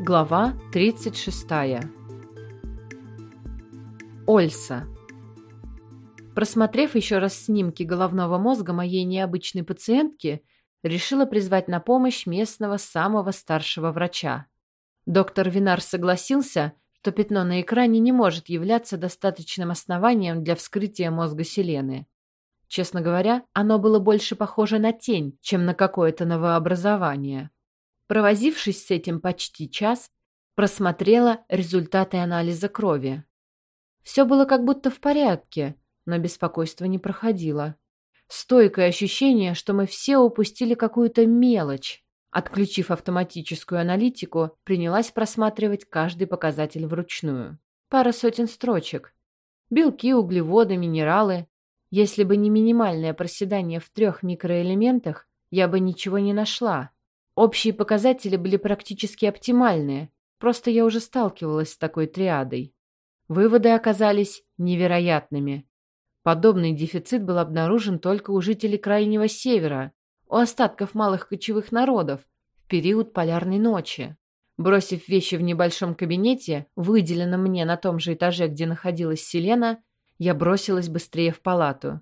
Глава 36. Ольса. Просмотрев еще раз снимки головного мозга моей необычной пациентки, решила призвать на помощь местного самого старшего врача. Доктор Винар согласился, что пятно на экране не может являться достаточным основанием для вскрытия мозга Селены. Честно говоря, оно было больше похоже на тень, чем на какое-то новообразование. Провозившись с этим почти час, просмотрела результаты анализа крови. Все было как будто в порядке, но беспокойство не проходило. Стойкое ощущение, что мы все упустили какую-то мелочь. Отключив автоматическую аналитику, принялась просматривать каждый показатель вручную. Пара сотен строчек. Белки, углеводы, минералы. Если бы не минимальное проседание в трех микроэлементах, я бы ничего не нашла. Общие показатели были практически оптимальные, просто я уже сталкивалась с такой триадой. Выводы оказались невероятными. Подобный дефицит был обнаружен только у жителей Крайнего Севера, у остатков малых кочевых народов в период полярной ночи. Бросив вещи в небольшом кабинете, выделенном мне на том же этаже, где находилась Селена, я бросилась быстрее в палату.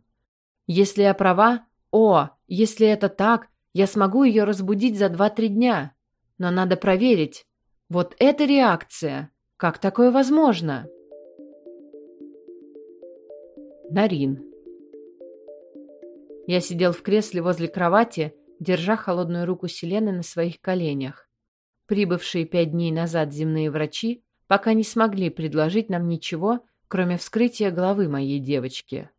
Если я права, о, если это так, я смогу ее разбудить за два-три дня. Но надо проверить. Вот эта реакция. Как такое возможно? Нарин. Я сидел в кресле возле кровати, держа холодную руку Селены на своих коленях. Прибывшие пять дней назад земные врачи пока не смогли предложить нам ничего, кроме вскрытия головы моей девочки.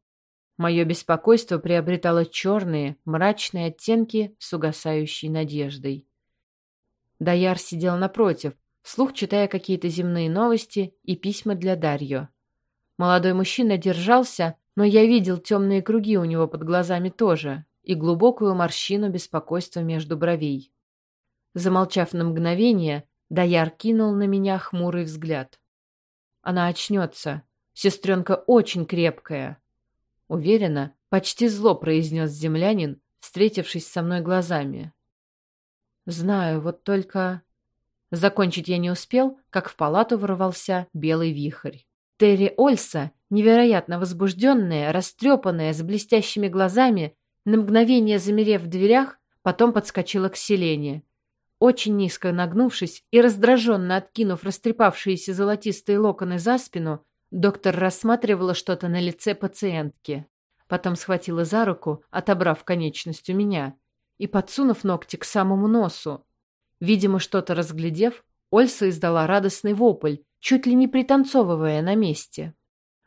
Мое беспокойство приобретало черные, мрачные оттенки с угасающей надеждой. Даяр сидел напротив, вслух читая какие-то земные новости и письма для Дарьё. Молодой мужчина держался, но я видел темные круги у него под глазами тоже и глубокую морщину беспокойства между бровей. Замолчав на мгновение, Даяр кинул на меня хмурый взгляд. Она очнется. Сестренка очень крепкая. Уверенно, почти зло произнес землянин, встретившись со мной глазами. Знаю, вот только... Закончить я не успел, как в палату ворвался белый вихрь. Терри Ольса, невероятно возбужденная, растрепанная, с блестящими глазами, на мгновение замерев в дверях, потом подскочила к Селене. Очень низко нагнувшись и раздраженно откинув растрепавшиеся золотистые локоны за спину, Доктор рассматривала что-то на лице пациентки. Потом схватила за руку, отобрав конечность у меня, и подсунув ногти к самому носу. Видимо, что-то разглядев, Ольса издала радостный вопль, чуть ли не пританцовывая на месте.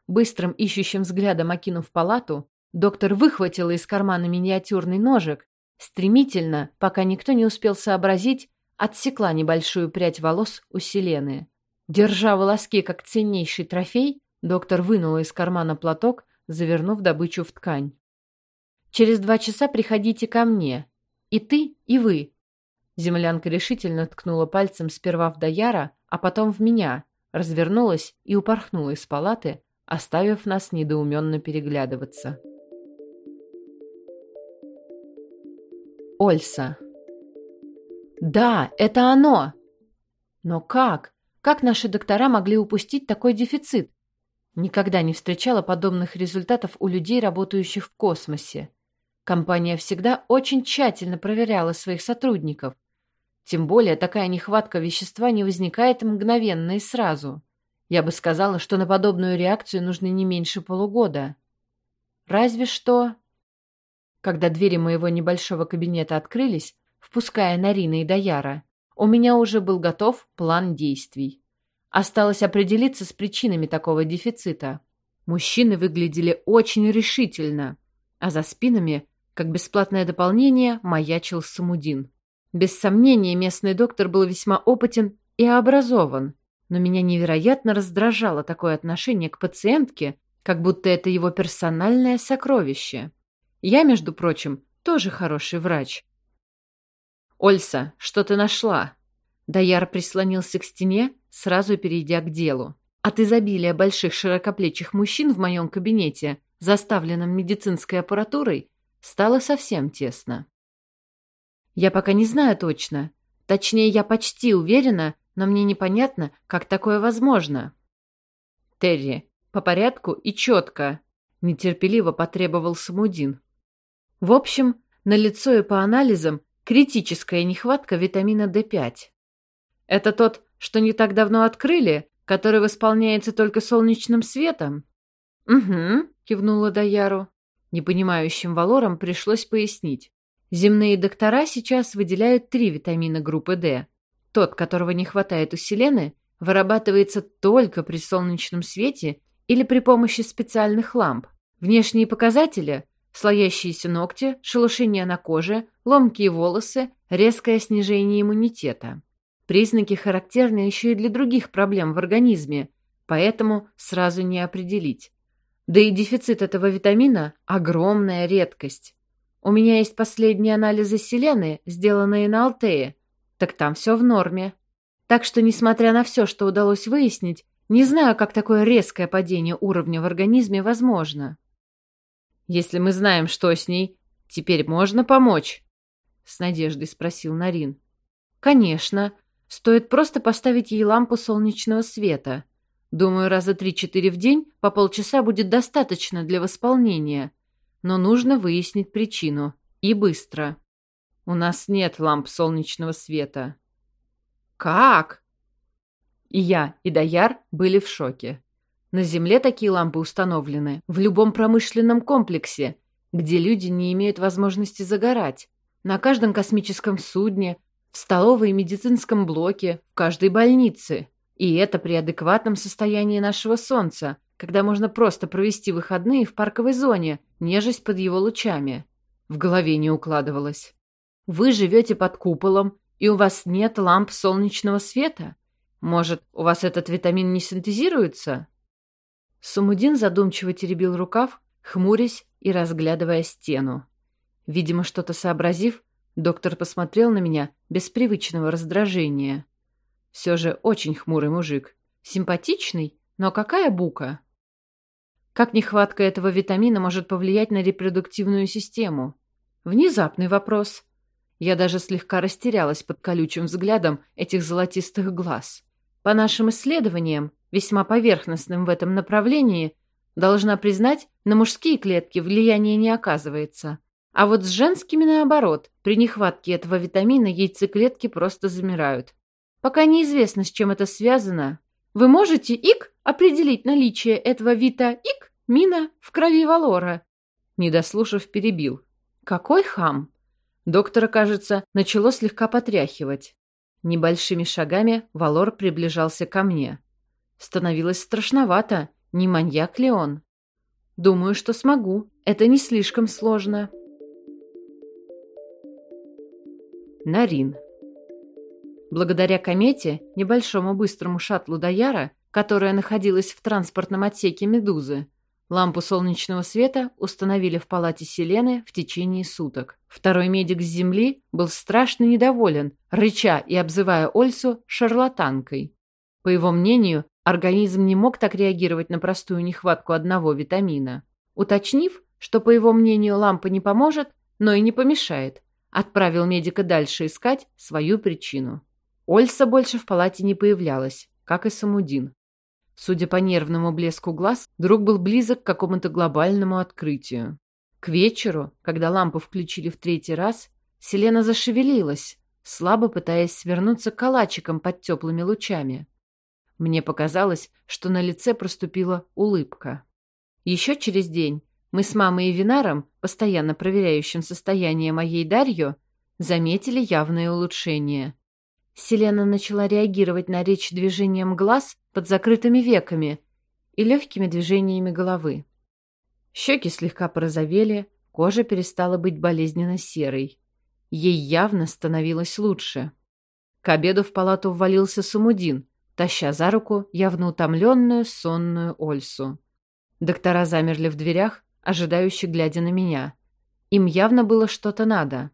Быстрым ищущим взглядом окинув палату, доктор выхватила из кармана миниатюрный ножик, стремительно, пока никто не успел сообразить, отсекла небольшую прядь волос у Селены. Держа волоски как ценнейший трофей, доктор вынула из кармана платок, завернув добычу в ткань. «Через два часа приходите ко мне. И ты, и вы». Землянка решительно ткнула пальцем сперва в Даяра, а потом в меня, развернулась и упорхнула из палаты, оставив нас недоуменно переглядываться. Ольса. «Да, это оно!» «Но как? Как наши доктора могли упустить такой дефицит? Никогда не встречала подобных результатов у людей, работающих в космосе. Компания всегда очень тщательно проверяла своих сотрудников. Тем более такая нехватка вещества не возникает мгновенно и сразу. Я бы сказала, что на подобную реакцию нужно не меньше полугода. Разве что... Когда двери моего небольшого кабинета открылись, впуская Нарина и Даяра, у меня уже был готов план действий. Осталось определиться с причинами такого дефицита. Мужчины выглядели очень решительно, а за спинами, как бесплатное дополнение, маячил Самудин. Без сомнения, местный доктор был весьма опытен и образован, но меня невероятно раздражало такое отношение к пациентке, как будто это его персональное сокровище. Я, между прочим, тоже хороший врач, «Ольса, что ты нашла?» Даяр прислонился к стене, сразу перейдя к делу. От изобилия больших широкоплечих мужчин в моем кабинете, заставленном медицинской аппаратурой, стало совсем тесно. Я пока не знаю точно. Точнее, я почти уверена, но мне непонятно, как такое возможно. Терри, по порядку и четко, нетерпеливо потребовал Самудин. В общем, на лицо и по анализам критическая нехватка витамина D5. Это тот, что не так давно открыли, который восполняется только солнечным светом? Угу, кивнула Даяру. Непонимающим Валорам пришлось пояснить. Земные доктора сейчас выделяют три витамина группы D. Тот, которого не хватает у Селены, вырабатывается только при солнечном свете или при помощи специальных ламп. Внешние показатели – слоящиеся ногти, шелушение на коже, ломкие волосы, резкое снижение иммунитета. Признаки характерны еще и для других проблем в организме, поэтому сразу не определить. Да и дефицит этого витамина – огромная редкость. У меня есть последние анализы селены, сделанные на Алтее. Так там все в норме. Так что, несмотря на все, что удалось выяснить, не знаю, как такое резкое падение уровня в организме возможно. Если мы знаем, что с ней, теперь можно помочь? С надеждой спросил Нарин. Конечно. Стоит просто поставить ей лампу солнечного света. Думаю, раза три-четыре в день по полчаса будет достаточно для восполнения но нужно выяснить причину. И быстро. У нас нет ламп солнечного света. Как? И я, и Даяр были в шоке. На Земле такие лампы установлены в любом промышленном комплексе, где люди не имеют возможности загорать. На каждом космическом судне, в столовой и медицинском блоке, в каждой больнице. И это при адекватном состоянии нашего Солнца – когда можно просто провести выходные в парковой зоне, нежесть под его лучами. В голове не укладывалось. Вы живете под куполом, и у вас нет ламп солнечного света? Может, у вас этот витамин не синтезируется? Сумудин задумчиво теребил рукав, хмурясь и разглядывая стену. Видимо, что-то сообразив, доктор посмотрел на меня без привычного раздражения. Все же очень хмурый мужик. Симпатичный, но какая бука? Как нехватка этого витамина может повлиять на репродуктивную систему? Внезапный вопрос. Я даже слегка растерялась под колючим взглядом этих золотистых глаз. По нашим исследованиям, весьма поверхностным в этом направлении, должна признать, на мужские клетки влияние не оказывается. А вот с женскими наоборот, при нехватке этого витамина яйцеклетки просто замирают. Пока неизвестно, с чем это связано. Вы можете, ик, определить наличие этого вита ик мина в крови Валора. Не дослушав, перебил. Какой хам! Доктора, кажется, начало слегка потряхивать. Небольшими шагами Валор приближался ко мне. Становилось страшновато, не маньяк ли он? Думаю, что смогу. Это не слишком сложно. Нарин. Благодаря комете, небольшому быстрому шаттлу Даяра, которая находилась в транспортном отсеке «Медузы». Лампу солнечного света установили в палате Селены в течение суток. Второй медик с земли был страшно недоволен, рыча и обзывая Ольсу шарлатанкой. По его мнению, организм не мог так реагировать на простую нехватку одного витамина. Уточнив, что, по его мнению, лампа не поможет, но и не помешает, отправил медика дальше искать свою причину. Ольса больше в палате не появлялась, как и Самудин. Судя по нервному блеску глаз, друг был близок к какому-то глобальному открытию. К вечеру, когда лампу включили в третий раз, Селена зашевелилась, слабо пытаясь свернуться калачиком под теплыми лучами. Мне показалось, что на лице проступила улыбка. Еще через день мы с мамой и Винаром, постоянно проверяющим состояние моей Дарью, заметили явное улучшение. Селена начала реагировать на речь движением глаз под закрытыми веками и легкими движениями головы. Щеки слегка порозовели, кожа перестала быть болезненно серой. Ей явно становилось лучше. К обеду в палату ввалился Сумудин, таща за руку явно утомленную сонную Ольсу. Доктора замерли в дверях, ожидающе глядя на меня. Им явно было что-то надо.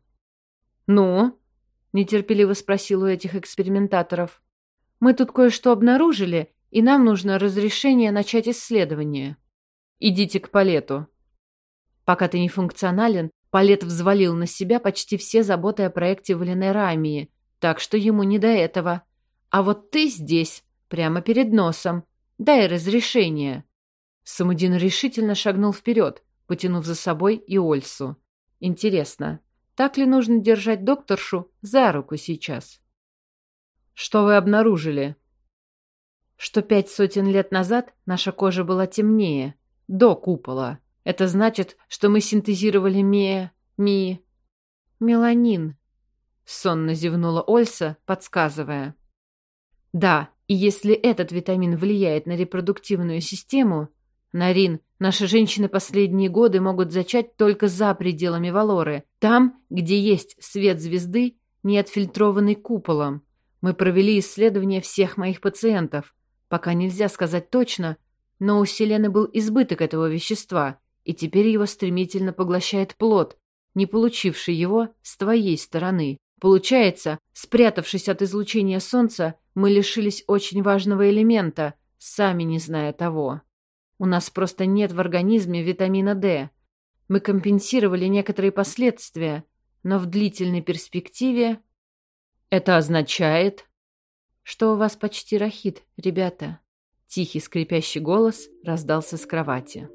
«Ну?» — нетерпеливо спросил у этих экспериментаторов. Мы тут кое-что обнаружили, и нам нужно разрешение начать исследование. Идите к Палету. Пока ты не функционален, Палет взвалил на себя почти все заботы о проекте Валенерамии, так что ему не до этого. А вот ты здесь, прямо перед носом. Дай разрешение. Самудин решительно шагнул вперед, потянув за собой и Ольсу. Интересно, так ли нужно держать докторшу за руку сейчас? Что вы обнаружили? Что пять сотен лет назад наша кожа была темнее, до купола. Это значит, что мы синтезировали ме... ми... меланин. Сонно зевнула Ольса, подсказывая. Да, и если этот витамин влияет на репродуктивную систему, Нарин, наши женщины последние годы могут зачать только за пределами Валоры, там, где есть свет звезды, не отфильтрованный куполом. Мы провели исследование всех моих пациентов. Пока нельзя сказать точно, но у Селены был избыток этого вещества, и теперь его стремительно поглощает плод, не получивший его с твоей стороны. Получается, спрятавшись от излучения солнца, мы лишились очень важного элемента, сами не зная того. У нас просто нет в организме витамина D. Мы компенсировали некоторые последствия, но в длительной перспективе... Это означает, что у вас почти рахит, ребята. Тихий скрипящий голос раздался с кровати.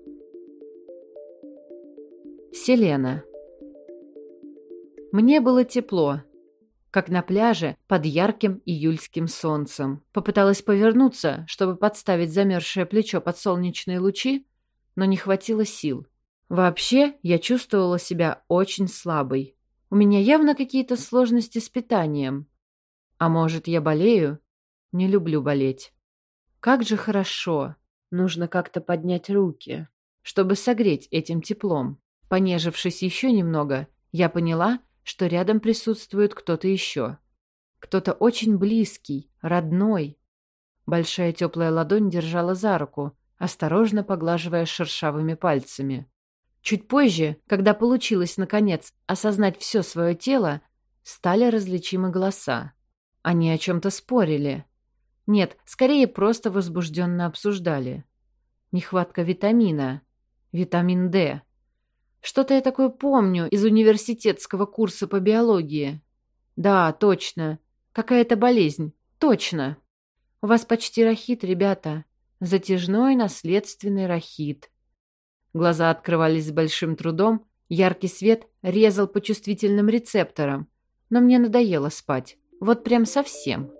Селена. Мне было тепло, как на пляже под ярким июльским солнцем. Попыталась повернуться, чтобы подставить замерзшее плечо под солнечные лучи, но не хватило сил. Вообще, я чувствовала себя очень слабой. У меня явно какие-то сложности с питанием. А может, я болею? Не люблю болеть. Как же хорошо. Нужно как-то поднять руки, чтобы согреть этим теплом. Понежившись еще немного, я поняла, что рядом присутствует кто-то еще. Кто-то очень близкий, родной. Большая теплая ладонь держала за руку, осторожно поглаживая шершавыми пальцами. Чуть позже, когда получилось, наконец, осознать все свое тело, стали различимы голоса. Они о чем-то спорили. Нет, скорее просто возбужденно обсуждали. Нехватка витамина. Витамин D. Что-то я такое помню из университетского курса по биологии. Да, точно. Какая-то болезнь. Точно. У вас почти рахит, ребята. Затяжной наследственный рахит. Глаза открывались с большим трудом, яркий свет резал по чувствительным рецепторам. Но мне надоело спать. Вот прям совсем.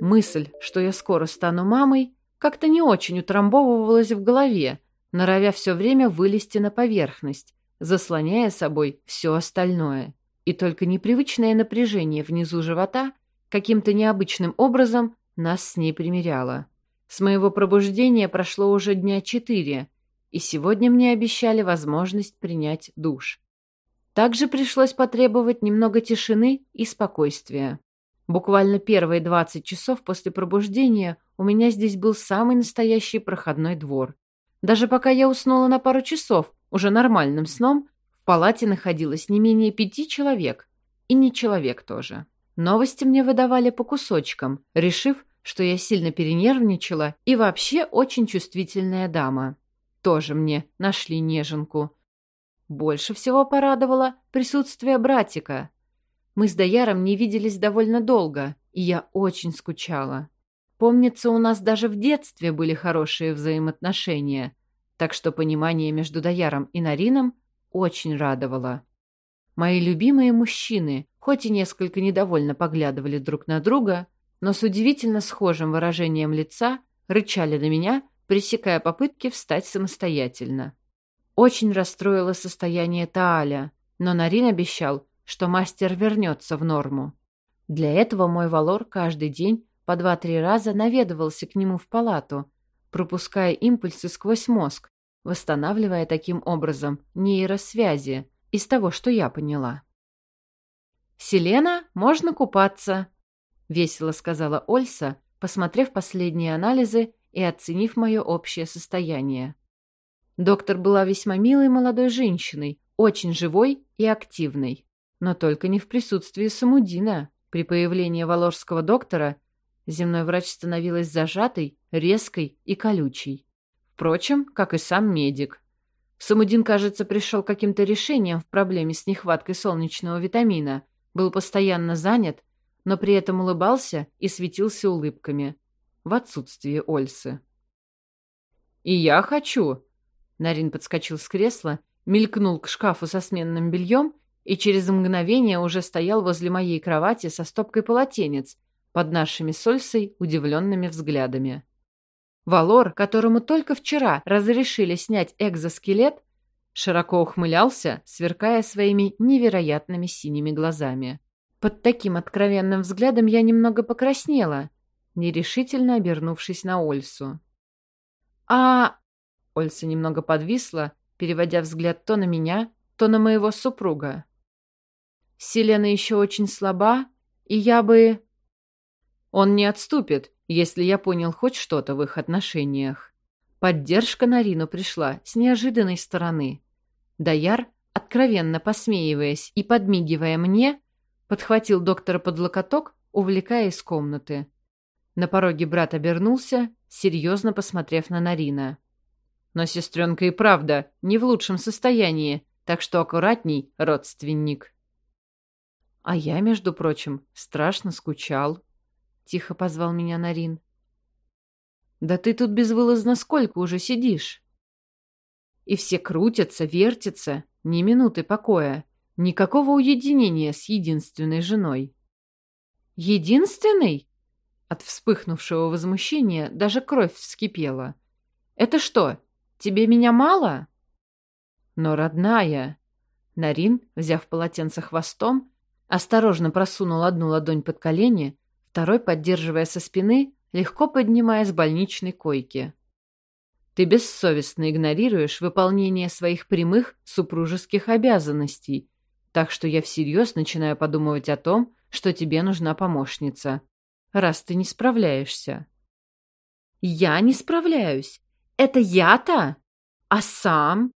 Мысль, что я скоро стану мамой, как-то не очень утрамбовывалась в голове, норовя все время вылезти на поверхность, заслоняя собой все остальное. И только непривычное напряжение внизу живота каким-то необычным образом нас с ней примеряло. С моего пробуждения прошло уже дня четыре, и сегодня мне обещали возможность принять душ. Также пришлось потребовать немного тишины и спокойствия. Буквально первые 20 часов после пробуждения у меня здесь был самый настоящий проходной двор. Даже пока я уснула на пару часов, уже нормальным сном, в палате находилось не менее пяти человек. И не человек тоже. Новости мне выдавали по кусочкам, решив, что я сильно перенервничала и вообще очень чувствительная дама. Тоже мне нашли неженку. Больше всего порадовало присутствие братика, мы с Даяром не виделись довольно долго, и я очень скучала. Помнится, у нас даже в детстве были хорошие взаимоотношения, так что понимание между Даяром и Нарином очень радовало. Мои любимые мужчины, хоть и несколько недовольно поглядывали друг на друга, но с удивительно схожим выражением лица рычали на меня, пресекая попытки встать самостоятельно. Очень расстроило состояние Тааля, но Нарин обещал, что мастер вернется в норму. Для этого мой Валор каждый день по два-три раза наведывался к нему в палату, пропуская импульсы сквозь мозг, восстанавливая таким образом нейросвязи из того, что я поняла. «Селена, можно купаться», — весело сказала Ольса, посмотрев последние анализы и оценив мое общее состояние. Доктор была весьма милой молодой женщиной, очень живой и активной. Но только не в присутствии Самудина. При появлении валожского доктора земной врач становилась зажатой, резкой и колючей. Впрочем, как и сам медик. Самудин, кажется, пришел каким-то решениям в проблеме с нехваткой солнечного витамина, был постоянно занят, но при этом улыбался и светился улыбками. В отсутствие Ольсы. «И я хочу!» Нарин подскочил с кресла, мелькнул к шкафу со сменным бельем и через мгновение уже стоял возле моей кровати со стопкой полотенец под нашими с Ольсой удивленными взглядами. Валор, которому только вчера разрешили снять экзоскелет, широко ухмылялся, сверкая своими невероятными синими глазами. Под таким откровенным взглядом я немного покраснела, нерешительно обернувшись на Ольсу. «А...» Ольса немного подвисла, переводя взгляд то на меня, то на моего супруга. «Селена еще очень слаба, и я бы...» «Он не отступит, если я понял хоть что-то в их отношениях. Поддержка на Рину пришла с неожиданной стороны. Даяр, откровенно посмеиваясь и подмигивая мне, подхватил доктора под локоток, увлекая из комнаты. На пороге брат обернулся, серьезно посмотрев на Нарина. Но сестренка и правда не в лучшем состоянии, так что аккуратней, родственник. А я, между прочим, страшно скучал. — тихо позвал меня Нарин. «Да ты тут безвылазно сколько уже сидишь?» И все крутятся, вертятся, ни минуты покоя, никакого уединения с единственной женой. «Единственный?» От вспыхнувшего возмущения даже кровь вскипела. «Это что, тебе меня мало?» «Но, родная...» Нарин, взяв полотенце хвостом, осторожно просунул одну ладонь под колени, второй, поддерживая со спины, легко поднимая с больничной койки. Ты бессовестно игнорируешь выполнение своих прямых супружеских обязанностей, так что я всерьез начинаю подумывать о том, что тебе нужна помощница, раз ты не справляешься. Я не справляюсь. Это я-то? А сам?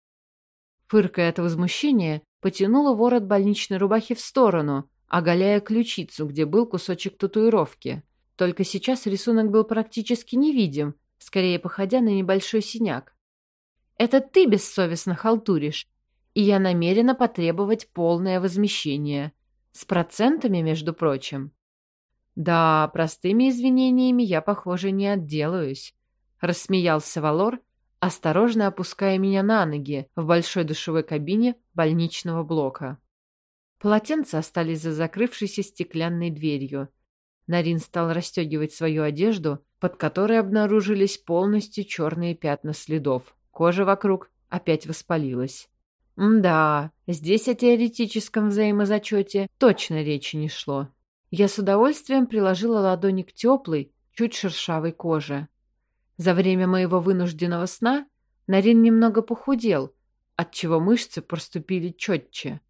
Фыркая от возмущения, потянула ворот больничной рубахи в сторону, оголяя ключицу, где был кусочек татуировки. Только сейчас рисунок был практически невидим, скорее походя на небольшой синяк. «Это ты бессовестно халтуришь, и я намерена потребовать полное возмещение. С процентами, между прочим». «Да, простыми извинениями я, похоже, не отделаюсь», — рассмеялся Валор, осторожно опуская меня на ноги в большой душевой кабине больничного блока. Полотенца остались за закрывшейся стеклянной дверью. Нарин стал расстегивать свою одежду, под которой обнаружились полностью черные пятна следов. Кожа вокруг опять воспалилась. да, здесь о теоретическом взаимозачете точно речи не шло. Я с удовольствием приложила ладони к теплой, чуть шершавой коже. За время моего вынужденного сна Нарин немного похудел, отчего мышцы проступили четче.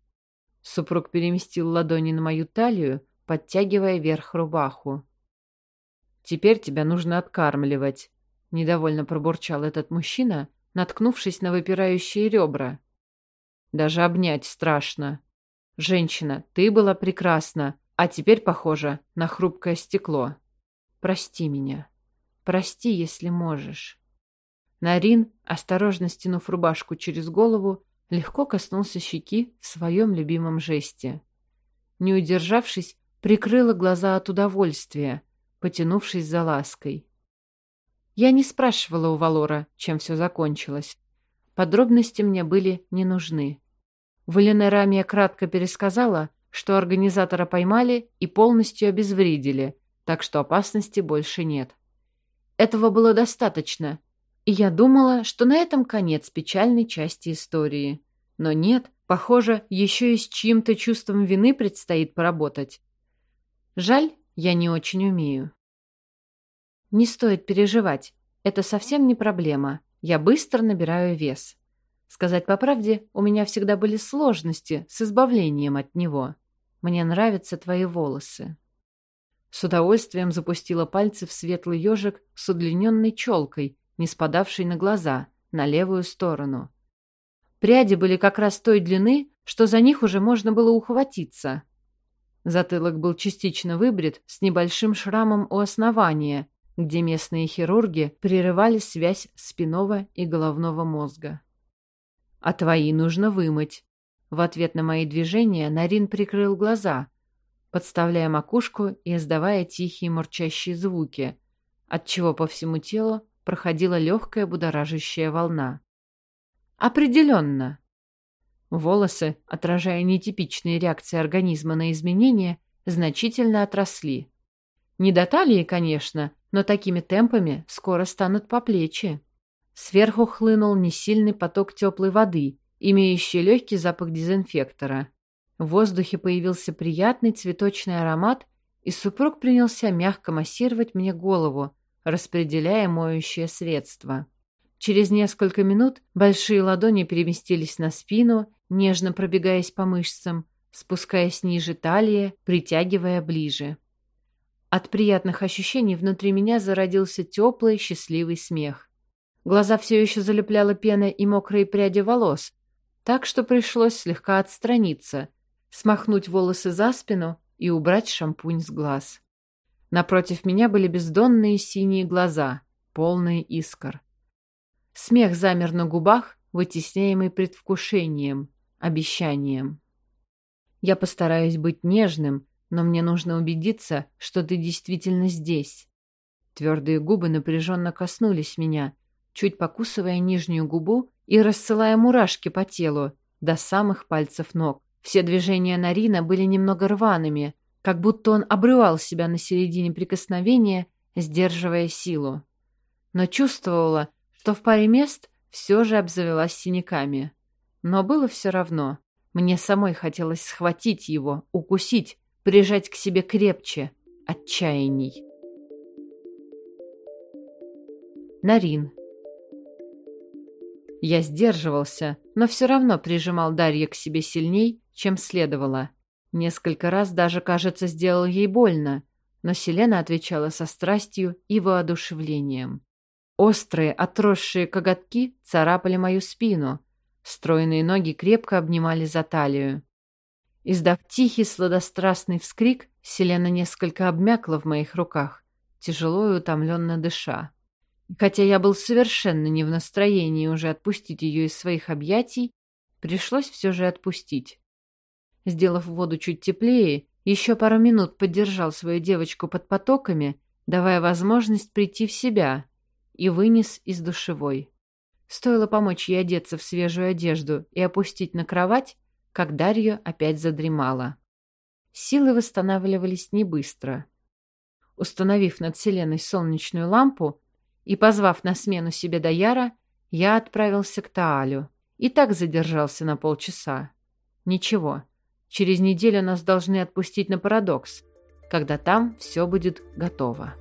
Супруг переместил ладони на мою талию, подтягивая вверх рубаху. «Теперь тебя нужно откармливать», — недовольно пробурчал этот мужчина, наткнувшись на выпирающие ребра. «Даже обнять страшно. Женщина, ты была прекрасна, а теперь похожа на хрупкое стекло. Прости меня. Прости, если можешь». Нарин, осторожно стянув рубашку через голову, легко коснулся щеки в своем любимом жесте. Не удержавшись, прикрыла глаза от удовольствия, потянувшись за лаской. Я не спрашивала у Валора, чем все закончилось. Подробности мне были не нужны. Валенерамия кратко пересказала, что организатора поймали и полностью обезвредили, так что опасности больше нет. Этого было достаточно, и я думала, что на этом конец печальной части истории. Но нет, похоже, еще и с чьим-то чувством вины предстоит поработать. Жаль, я не очень умею. Не стоит переживать, это совсем не проблема. Я быстро набираю вес. Сказать по правде, у меня всегда были сложности с избавлением от него. Мне нравятся твои волосы. С удовольствием запустила пальцы в светлый ежик с удлиненной челкой, не спадавшей на глаза, на левую сторону. Пряди были как раз той длины, что за них уже можно было ухватиться. Затылок был частично выбрит с небольшим шрамом у основания, где местные хирурги прерывали связь спинного и головного мозга. а твои нужно вымыть». В ответ на мои движения Нарин прикрыл глаза, подставляя макушку и издавая тихие мурчащие звуки, отчего по всему телу проходила легкая будоражащая волна. «Определенно!» Волосы, отражая нетипичные реакции организма на изменения, значительно отросли. Не до талии, конечно, но такими темпами скоро станут по плечи. Сверху хлынул несильный поток теплой воды, имеющий легкий запах дезинфектора. В воздухе появился приятный цветочный аромат, и супруг принялся мягко массировать мне голову, распределяя моющее средство. Через несколько минут большие ладони переместились на спину, нежно пробегаясь по мышцам, спускаясь ниже талии, притягивая ближе. От приятных ощущений внутри меня зародился теплый, счастливый смех. Глаза все еще залепляла пена и мокрые пряди волос, так что пришлось слегка отстраниться, смахнуть волосы за спину и убрать шампунь с глаз. Напротив меня были бездонные синие глаза, полные искр. Смех замер на губах, вытесняемый предвкушением, обещанием. Я постараюсь быть нежным, но мне нужно убедиться, что ты действительно здесь. Твердые губы напряженно коснулись меня, чуть покусывая нижнюю губу и рассылая мурашки по телу до самых пальцев ног. Все движения Нарина были немного рваными, как будто он обрывал себя на середине прикосновения, сдерживая силу. Но чувствовала, что в паре мест все же обзавелась синяками. Но было все равно. Мне самой хотелось схватить его, укусить, прижать к себе крепче, отчаяний. Нарин. Я сдерживался, но все равно прижимал Дарья к себе сильней, чем следовало. Несколько раз даже, кажется, сделал ей больно, но Селена отвечала со страстью и воодушевлением. Острые, отросшие коготки царапали мою спину, стройные ноги крепко обнимали за талию. Издав тихий сладострастный вскрик, Селена несколько обмякла в моих руках, тяжело и утомленно дыша. хотя я был совершенно не в настроении уже отпустить ее из своих объятий, пришлось все же отпустить. Сделав воду чуть теплее, еще пару минут поддержал свою девочку под потоками, давая возможность прийти в себя, и вынес из душевой. Стоило помочь ей одеться в свежую одежду и опустить на кровать, как Дарья опять задремала. Силы восстанавливались не быстро. Установив над Вселенной солнечную лампу и позвав на смену себе Даяра, я отправился к Таалю и так задержался на полчаса. Ничего, Через неделю нас должны отпустить на парадокс, когда там все будет готово.